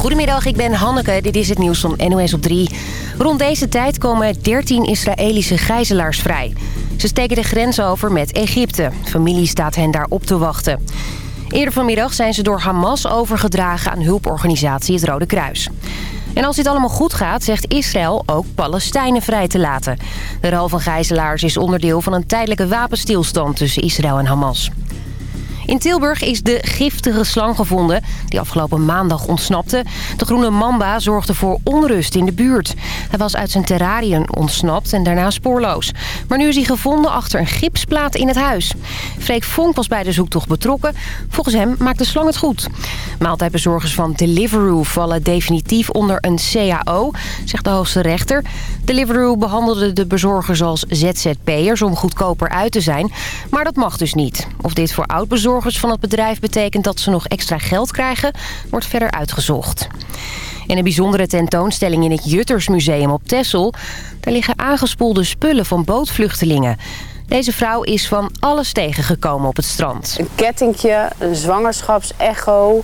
Goedemiddag, ik ben Hanneke. Dit is het nieuws van NOS op 3. Rond deze tijd komen 13 Israëlische gijzelaars vrij. Ze steken de grens over met Egypte. Familie staat hen daar op te wachten. Eerder vanmiddag zijn ze door Hamas overgedragen aan hulporganisatie het Rode Kruis. En als dit allemaal goed gaat, zegt Israël ook Palestijnen vrij te laten. De rol van gijzelaars is onderdeel van een tijdelijke wapenstilstand tussen Israël en Hamas. In Tilburg is de giftige slang gevonden die afgelopen maandag ontsnapte. De groene mamba zorgde voor onrust in de buurt. Hij was uit zijn terrarium ontsnapt en daarna spoorloos. Maar nu is hij gevonden achter een gipsplaat in het huis. Freek Vonk was bij de zoektocht betrokken. Volgens hem maakt de slang het goed. Maaltijdbezorgers van Deliveroo vallen definitief onder een CAO, zegt de hoogste rechter. Deliveroo behandelde de bezorgers als ZZP'ers om goedkoper uit te zijn. Maar dat mag dus niet. Of dit voor oud-bezorgers van het bedrijf betekent dat ze nog extra geld krijgen, wordt verder uitgezocht. En een bijzondere tentoonstelling in het Juttersmuseum op Texel. Daar liggen aangespoelde spullen van bootvluchtelingen. Deze vrouw is van alles tegengekomen op het strand. Een kettingje, een zwangerschapsecho,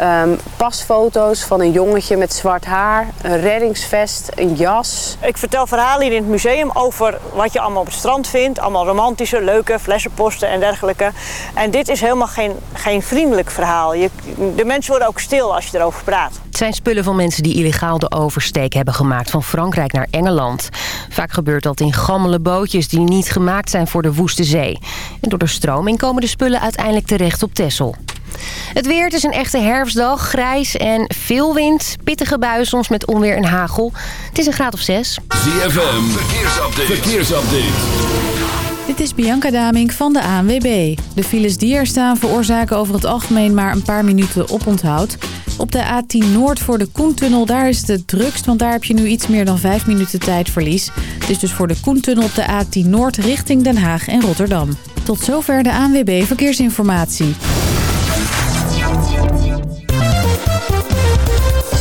um, pasfoto's van een jongetje met zwart haar, een reddingsvest, een jas. Ik vertel verhalen hier in het museum over wat je allemaal op het strand vindt. Allemaal romantische, leuke flessenposten en dergelijke. En dit is helemaal geen, geen vriendelijk verhaal. Je, de mensen worden ook stil als je erover praat. Het zijn spullen van mensen die illegaal de oversteek hebben gemaakt van Frankrijk naar Engeland. Vaak gebeurt dat in gammele bootjes die niet gemaakt zijn voor de woeste zee. En door de stroming komen de spullen uiteindelijk terecht op Texel. Het weer, het is een echte herfstdag. Grijs en veel wind. Pittige buien, soms met onweer en hagel. Het is een graad of zes. ZFM, verkeersupdate. verkeersupdate. Dit is Bianca Damink van de ANWB. De files die er staan veroorzaken over het algemeen maar een paar minuten oponthoud. Op de A10 Noord voor de Koentunnel, daar is het drukst, want daar heb je nu iets meer dan 5 minuten tijdverlies. Het is dus voor de Koentunnel op de A10 Noord richting Den Haag en Rotterdam. Tot zover de ANWB Verkeersinformatie.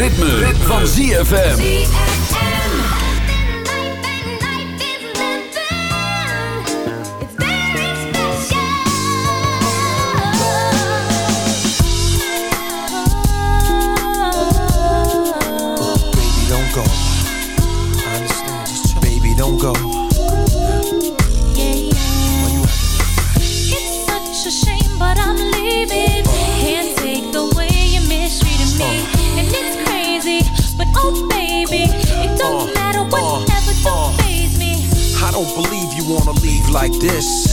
ritme, van ZFM. Like this.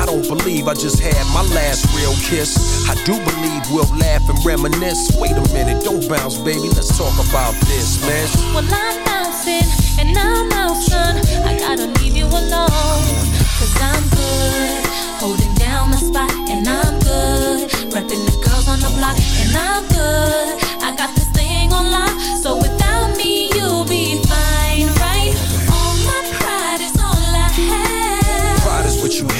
I don't believe I just had my last real kiss. I do believe we'll laugh and reminisce. Wait a minute, don't bounce, baby. Let's talk about this, man. Well, I'm bouncing and I'm son. I gotta leave you alone. Cause I'm good, holding down the spot, and I'm good. Repping the girls on the block, and I'm good. I got this thing on lock, so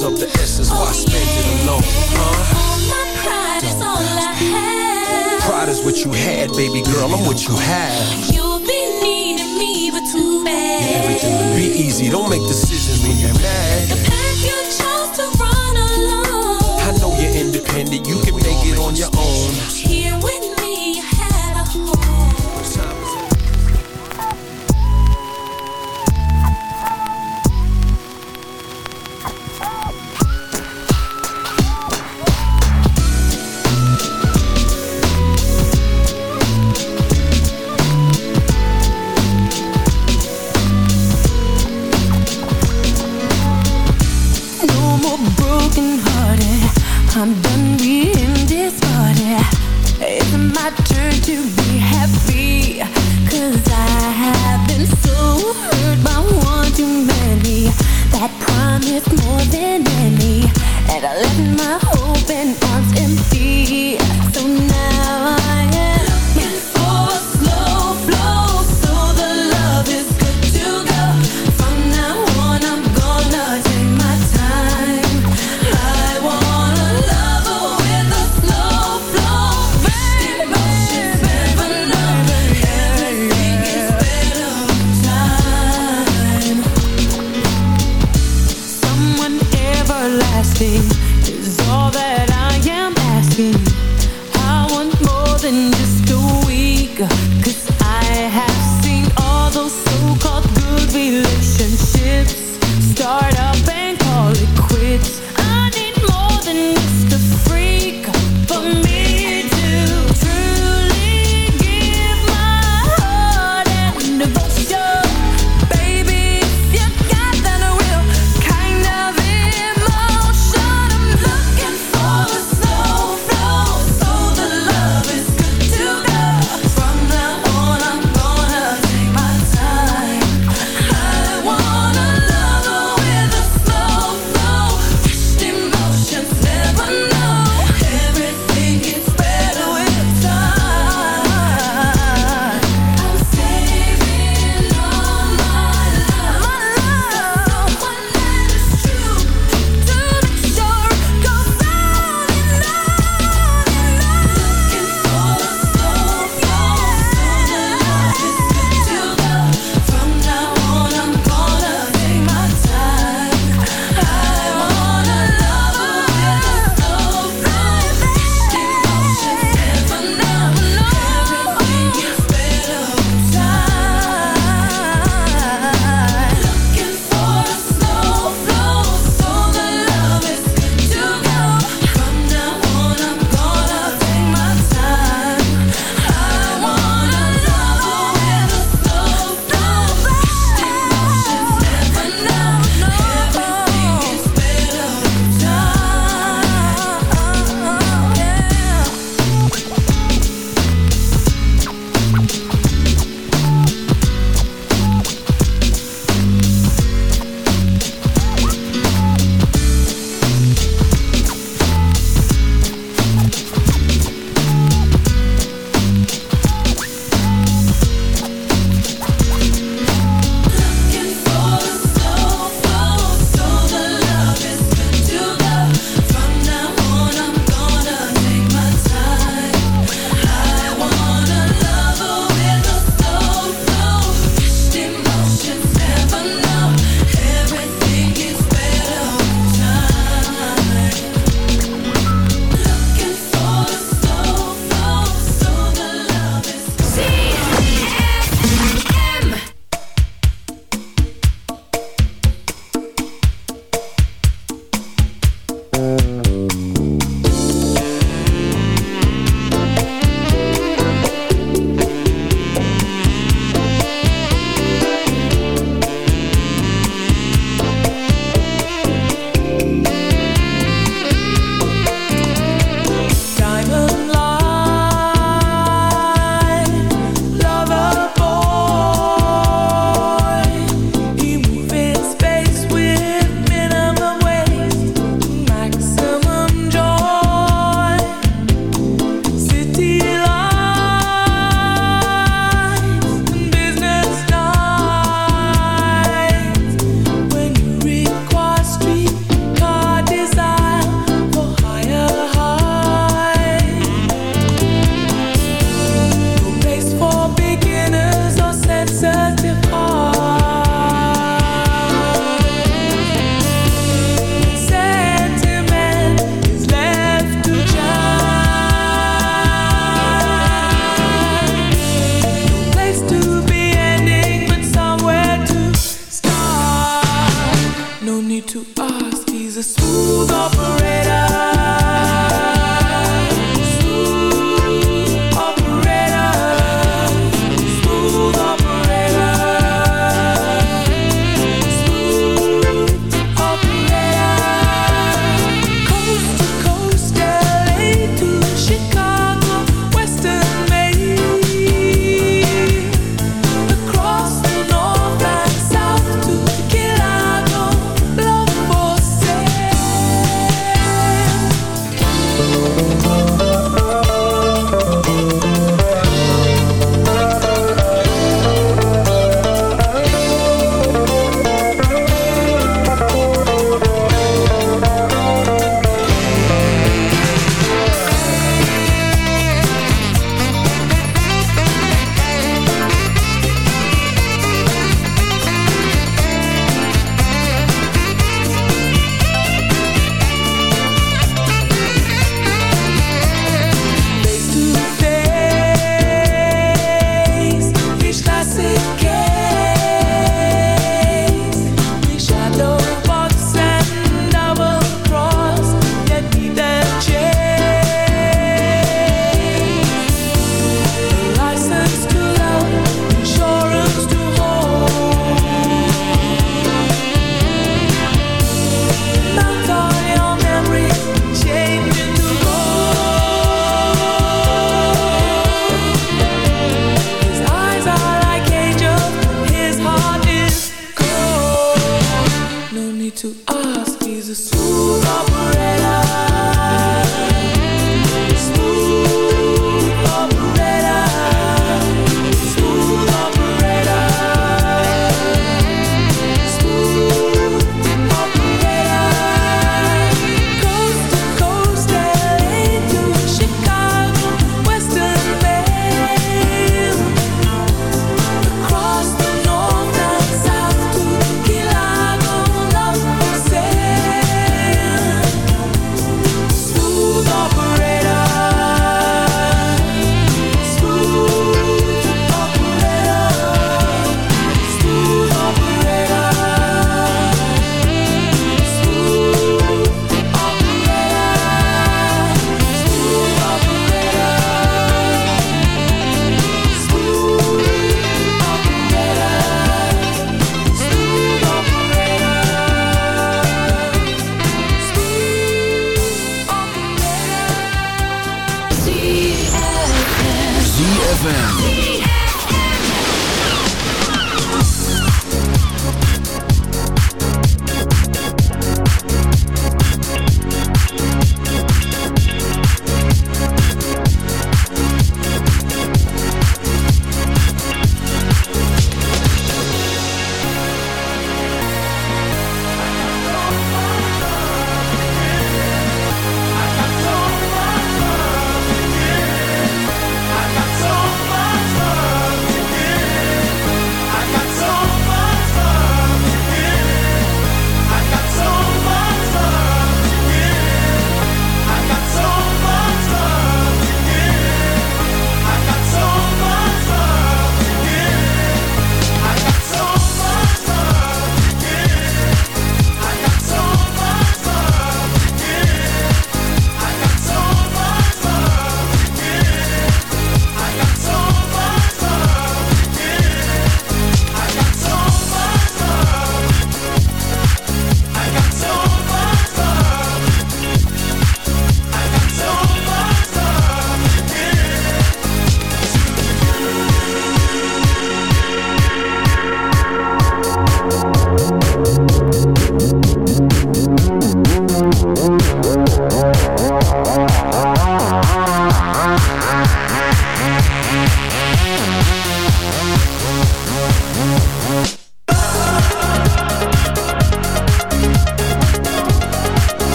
Is of the essence, why spend it alone, huh? All my pride is all I have. Pride is what you had, baby girl, I'm what you have. You'll be needing me, but too bad. Be easy, don't make decisions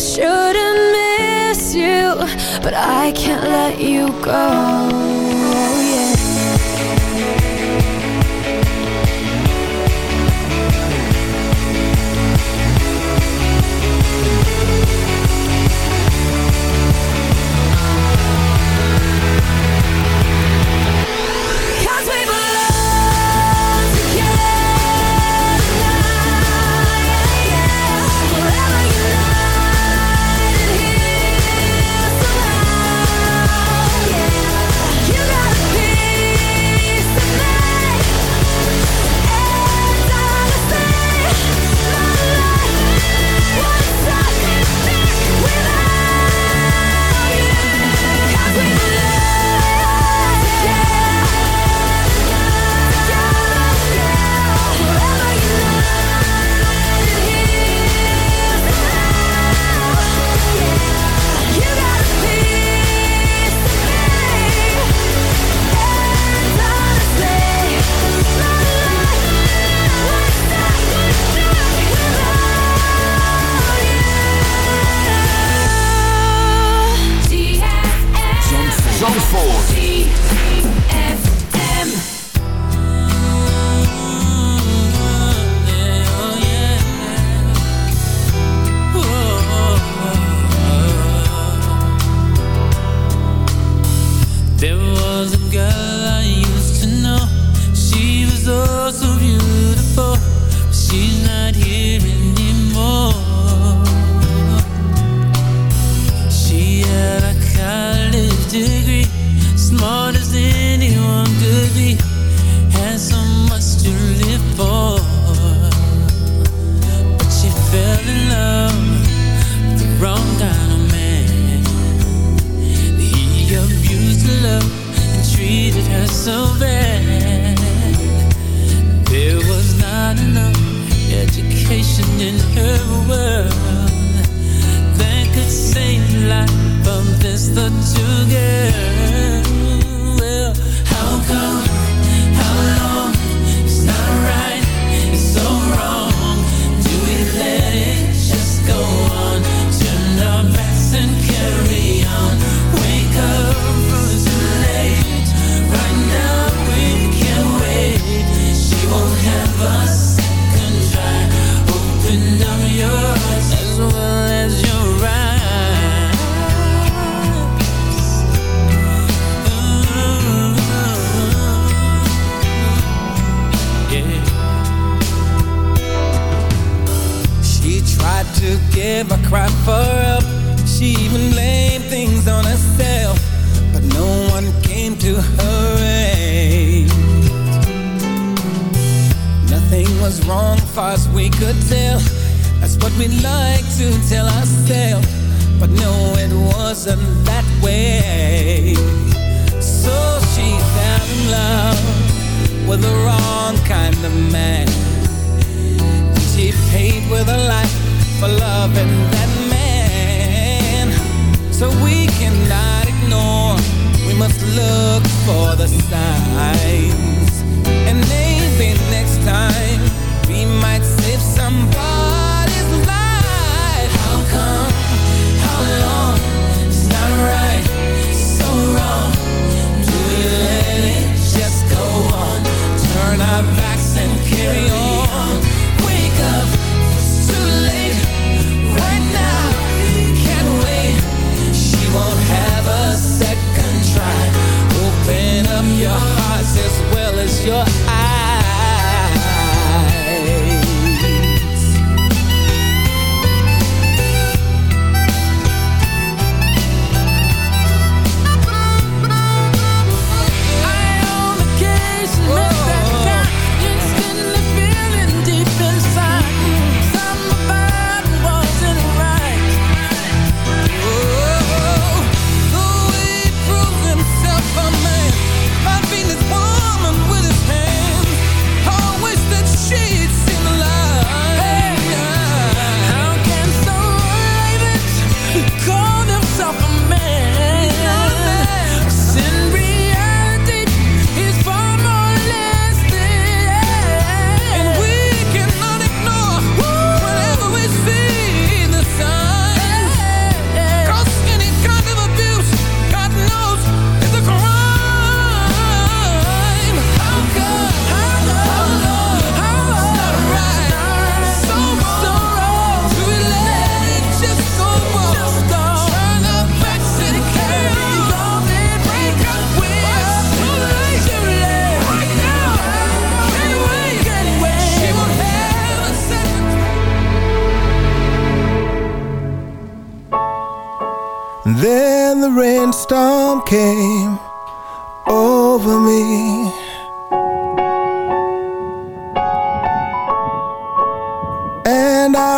shouldn't miss you, but I can't let you go.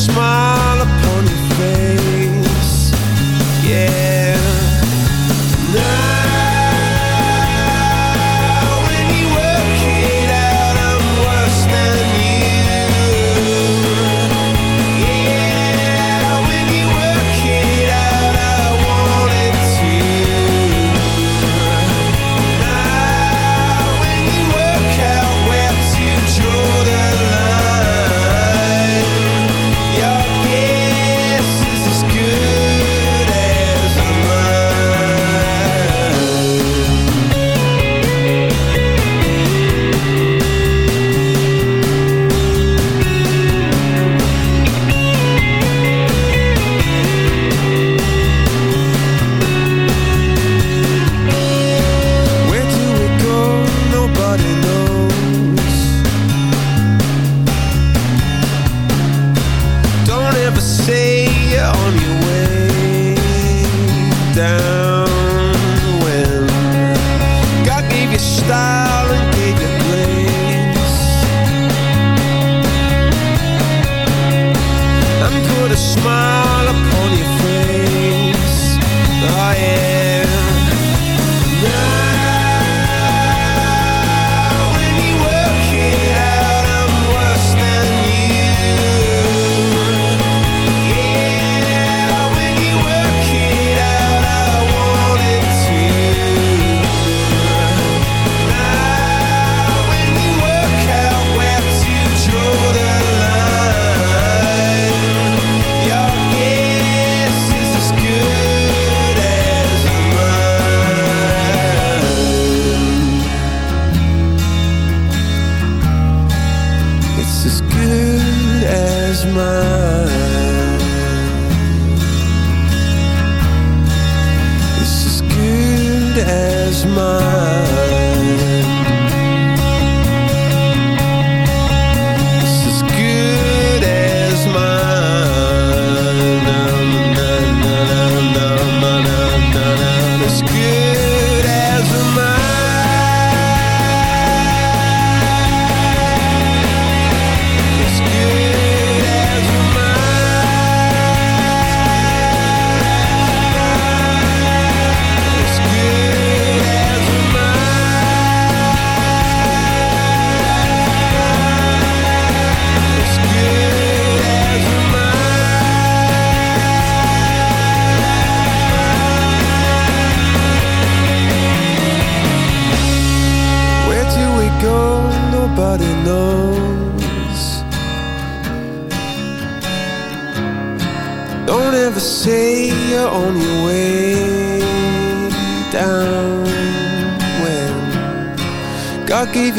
smile.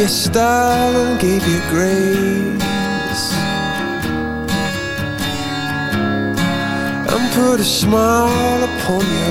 Your style and gave you grace. And put a smile upon your